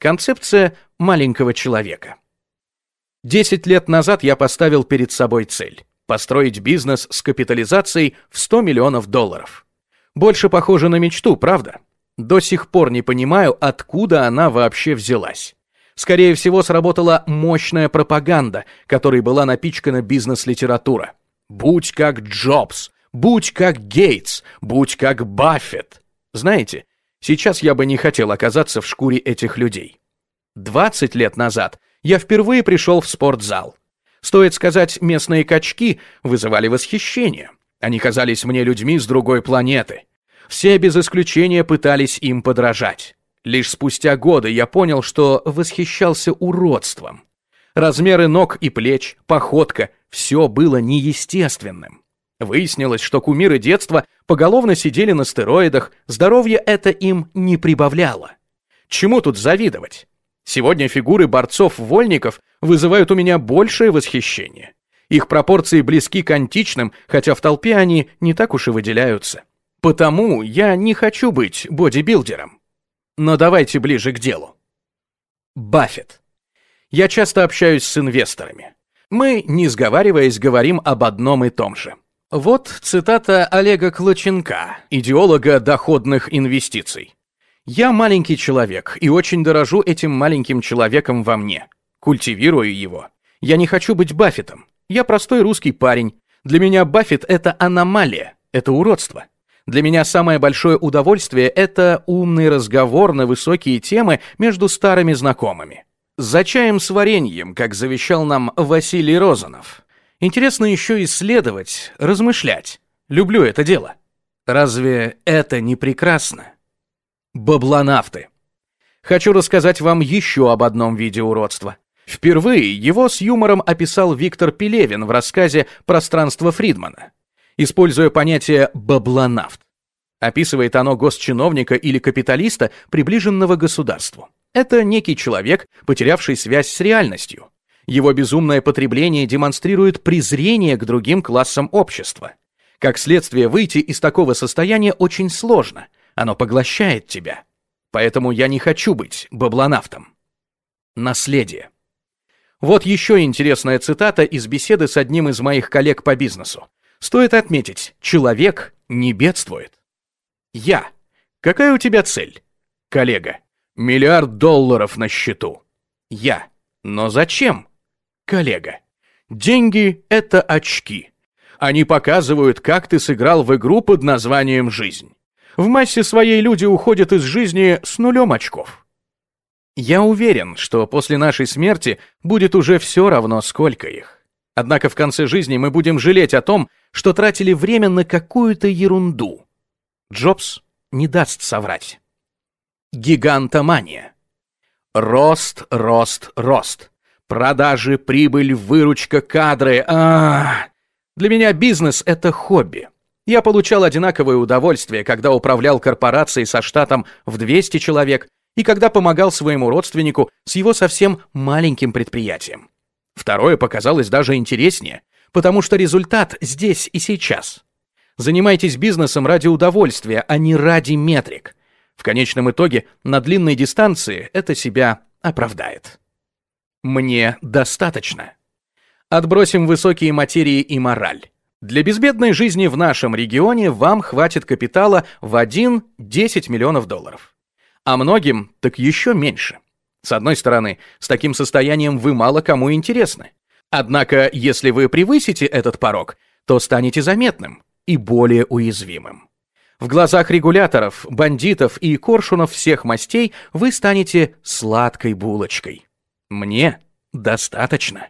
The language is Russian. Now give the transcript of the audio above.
Концепция маленького человека. Десять лет назад я поставил перед собой цель – построить бизнес с капитализацией в 100 миллионов долларов. Больше похоже на мечту, правда? До сих пор не понимаю, откуда она вообще взялась. Скорее всего, сработала мощная пропаганда, которой была напичкана бизнес-литература. Будь как Джобс, будь как Гейтс, будь как Баффет. Знаете, сейчас я бы не хотел оказаться в шкуре этих людей. 20 лет назад я впервые пришел в спортзал. Стоит сказать, местные качки вызывали восхищение. Они казались мне людьми с другой планеты. Все без исключения пытались им подражать. Лишь спустя годы я понял, что восхищался уродством. Размеры ног и плеч, походка – все было неестественным. Выяснилось, что кумиры детства поголовно сидели на стероидах, здоровье это им не прибавляло. Чему тут завидовать? Сегодня фигуры борцов-вольников вызывают у меня большее восхищение. Их пропорции близки к античным, хотя в толпе они не так уж и выделяются. Потому я не хочу быть бодибилдером. Но давайте ближе к делу. Баффет. Я часто общаюсь с инвесторами. Мы, не сговариваясь, говорим об одном и том же. Вот цитата Олега Клоченка, идеолога доходных инвестиций. «Я маленький человек и очень дорожу этим маленьким человеком во мне. Культивирую его. Я не хочу быть Баффетом. Я простой русский парень. Для меня Баффет — это аномалия, это уродство. Для меня самое большое удовольствие — это умный разговор на высокие темы между старыми знакомыми. За чаем с вареньем, как завещал нам Василий Розанов. Интересно еще исследовать, размышлять. Люблю это дело. Разве это не прекрасно? Баблонавты. Хочу рассказать вам еще об одном виде уродства. Впервые его с юмором описал Виктор Пелевин в рассказе «Пространство Фридмана», используя понятие «баблонавт». Описывает оно госчиновника или капиталиста, приближенного государству. Это некий человек, потерявший связь с реальностью. Его безумное потребление демонстрирует презрение к другим классам общества. Как следствие, выйти из такого состояния очень сложно. Оно поглощает тебя. Поэтому я не хочу быть баблонавтом. Наследие. Вот еще интересная цитата из беседы с одним из моих коллег по бизнесу. Стоит отметить, человек не бедствует. Я. Какая у тебя цель? Коллега. Миллиард долларов на счету. Я. Но зачем? Коллега. Деньги — это очки. Они показывают, как ты сыграл в игру под названием «Жизнь». В массе своей люди уходят из жизни с нулем очков. Я уверен, что после нашей смерти будет уже все равно, сколько их. Однако в конце жизни мы будем жалеть о том, что тратили время на какую-то ерунду. Джобс не даст соврать. Гигантомания. Рост, рост, рост. Продажи, прибыль, выручка, кадры. А, -а, а Для меня бизнес — это хобби. Я получал одинаковое удовольствие, когда управлял корпорацией со штатом в 200 человек и когда помогал своему родственнику с его совсем маленьким предприятием. Второе показалось даже интереснее, потому что результат здесь и сейчас. Занимайтесь бизнесом ради удовольствия, а не ради метрик. В конечном итоге на длинной дистанции это себя оправдает. Мне достаточно. Отбросим высокие материи и мораль. Для безбедной жизни в нашем регионе вам хватит капитала в 1-10 миллионов долларов. А многим так еще меньше. С одной стороны, с таким состоянием вы мало кому интересны. Однако, если вы превысите этот порог, то станете заметным и более уязвимым. В глазах регуляторов, бандитов и коршунов всех мастей вы станете сладкой булочкой. Мне достаточно.